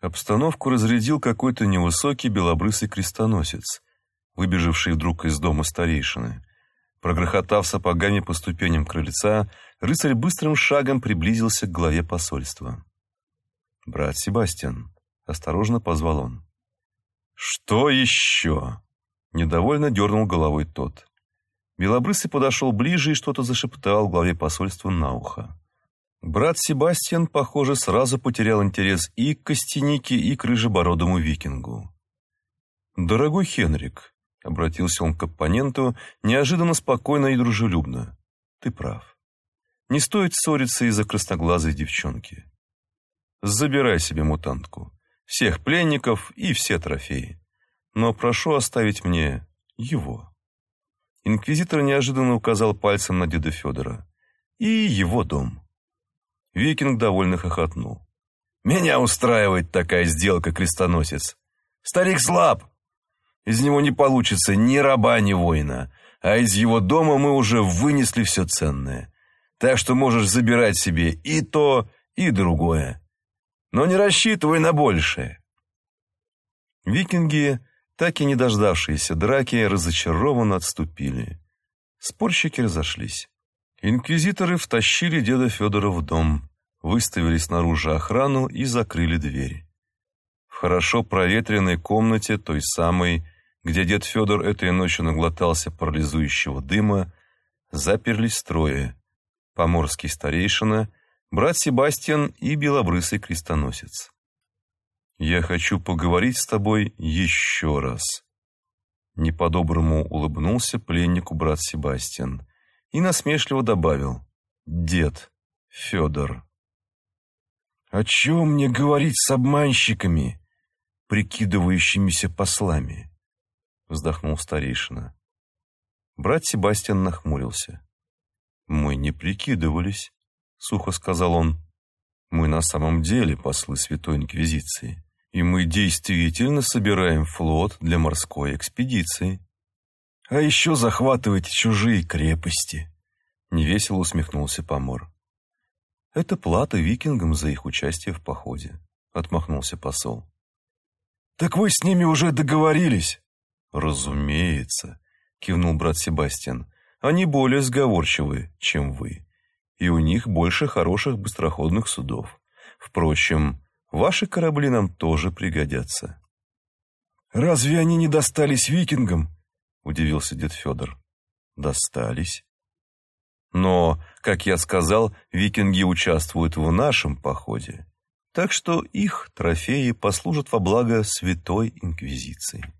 Обстановку разрядил какой-то невысокий белобрысый крестоносец, выбежавший вдруг из дома старейшины. Прогрохотав сапогами по ступеням крыльца, рыцарь быстрым шагом приблизился к главе посольства. «Брат Себастьян», — осторожно позвал он. «Что еще?» — недовольно дернул головой тот. Белобрысый подошел ближе и что-то зашептал главе посольства на ухо. Брат Себастьян, похоже, сразу потерял интерес и к Костянике, и к рыжебородому викингу. «Дорогой Хенрик», — обратился он к оппоненту, неожиданно спокойно и дружелюбно, — «ты прав. Не стоит ссориться из-за красноглазой девчонки. Забирай себе мутантку, всех пленников и все трофеи. Но прошу оставить мне его». Инквизитор неожиданно указал пальцем на деда Федора. «И его дом». Викинг довольно хохотнул. «Меня устраивает такая сделка, крестоносец. Старик слаб. Из него не получится ни раба, ни воина, а из его дома мы уже вынесли все ценное. Так что можешь забирать себе и то, и другое. Но не рассчитывай на большее». Викинги, так и не дождавшиеся драки, разочарованно отступили. Спорщики разошлись. Инквизиторы втащили деда Федора в дом, выставили снаружи охрану и закрыли двери. В хорошо проветренной комнате, той самой, где дед Федор этой ночью наглотался парализующего дыма, заперлись трое. Поморский старейшина, брат Себастьян и белобрысый крестоносец. «Я хочу поговорить с тобой еще раз», — не по-доброму улыбнулся пленнику брат Себастьян и насмешливо добавил «Дед Федор». «О чем мне говорить с обманщиками, прикидывающимися послами?» вздохнул старейшина. Брат Себастьян нахмурился. «Мы не прикидывались», — сухо сказал он. «Мы на самом деле послы Святой Инквизиции, и мы действительно собираем флот для морской экспедиции». А еще захватывать чужие крепости. Невесело усмехнулся Помор. Это плата викингам за их участие в походе, отмахнулся посол. Так вы с ними уже договорились? Разумеется, кивнул брат Себастьян. Они более сговорчивые, чем вы, и у них больше хороших быстроходных судов. Впрочем, ваши корабли нам тоже пригодятся. Разве они не достались викингам? — удивился дед Федор. «Достались». «Но, как я сказал, викинги участвуют в нашем походе, так что их трофеи послужат во благо Святой Инквизиции».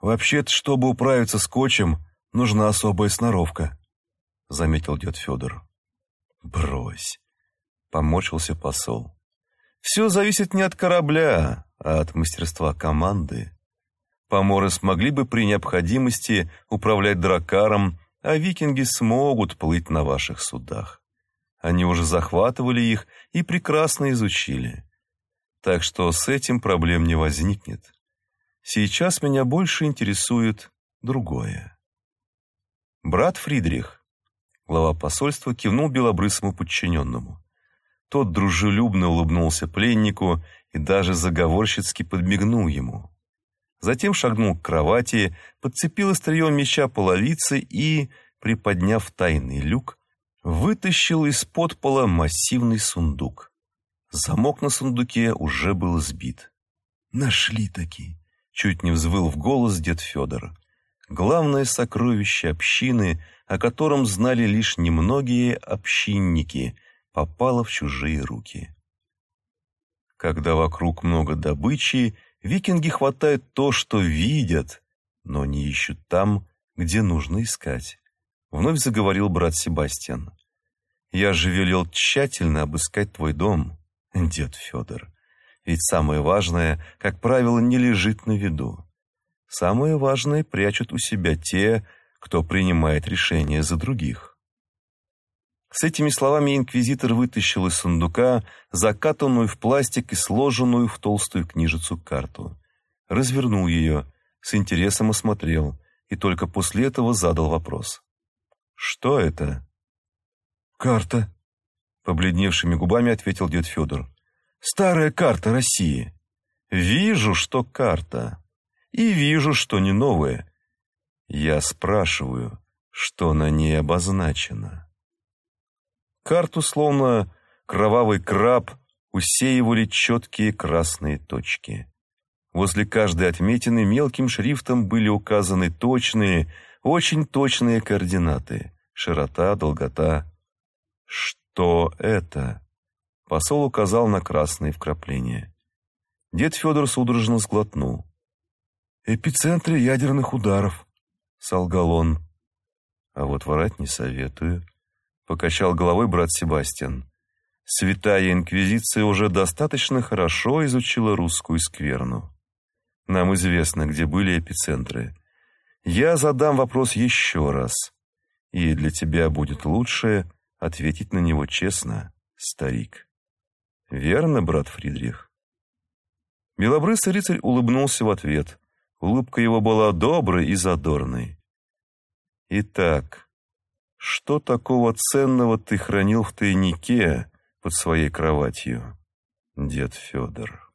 «Вообще-то, чтобы управиться скотчем, нужна особая сноровка», — заметил дед Федор. «Брось», — помочился посол. «Все зависит не от корабля, а от мастерства команды». Поморы смогли бы при необходимости управлять дракаром, а викинги смогут плыть на ваших судах. Они уже захватывали их и прекрасно изучили. Так что с этим проблем не возникнет. Сейчас меня больше интересует другое. Брат Фридрих, глава посольства, кивнул белобрысому подчиненному. Тот дружелюбно улыбнулся пленнику и даже заговорщицки подмигнул ему. Затем шагнул к кровати, подцепил острием меча половицы и, приподняв тайный люк, вытащил из-под пола массивный сундук. Замок на сундуке уже был сбит. «Нашли таки!» — чуть не взвыл в голос дед Федор. Главное сокровище общины, о котором знали лишь немногие общинники, попало в чужие руки. Когда вокруг много добычи, Викинги хватают то, что видят, но не ищут там, где нужно искать. Вновь заговорил брат Себастьян. Я же велел тщательно обыскать твой дом, дед Федор. Ведь самое важное, как правило, не лежит на виду. Самое важное прячут у себя те, кто принимает решения за других. С этими словами инквизитор вытащил из сундука закатанную в пластик и сложенную в толстую книжицу карту. Развернул ее, с интересом осмотрел и только после этого задал вопрос. «Что это?» «Карта», — побледневшими губами ответил дед Федор. Старая карта России. Вижу, что карта. И вижу, что не новая. Я спрашиваю, что на ней обозначено. Карту, словно кровавый краб, усеивали четкие красные точки. Возле каждой отметины мелким шрифтом были указаны точные, очень точные координаты. Широта, долгота. Что это? Посол указал на красные вкрапления. Дед Федор судорожно сглотнул. «Эпицентры ядерных ударов», — солгал он. «А вот врать не советую», — покачал головой брат Себастьян. «Святая Инквизиция уже достаточно хорошо изучила русскую скверну. Нам известно, где были эпицентры. Я задам вопрос еще раз, и для тебя будет лучше ответить на него честно, старик». Верно, брат Фридрих? Белобрысый рыцарь улыбнулся в ответ. Улыбка его была доброй и задорной. Итак, что такого ценного ты хранил в тайнике под своей кроватью, дед Федор?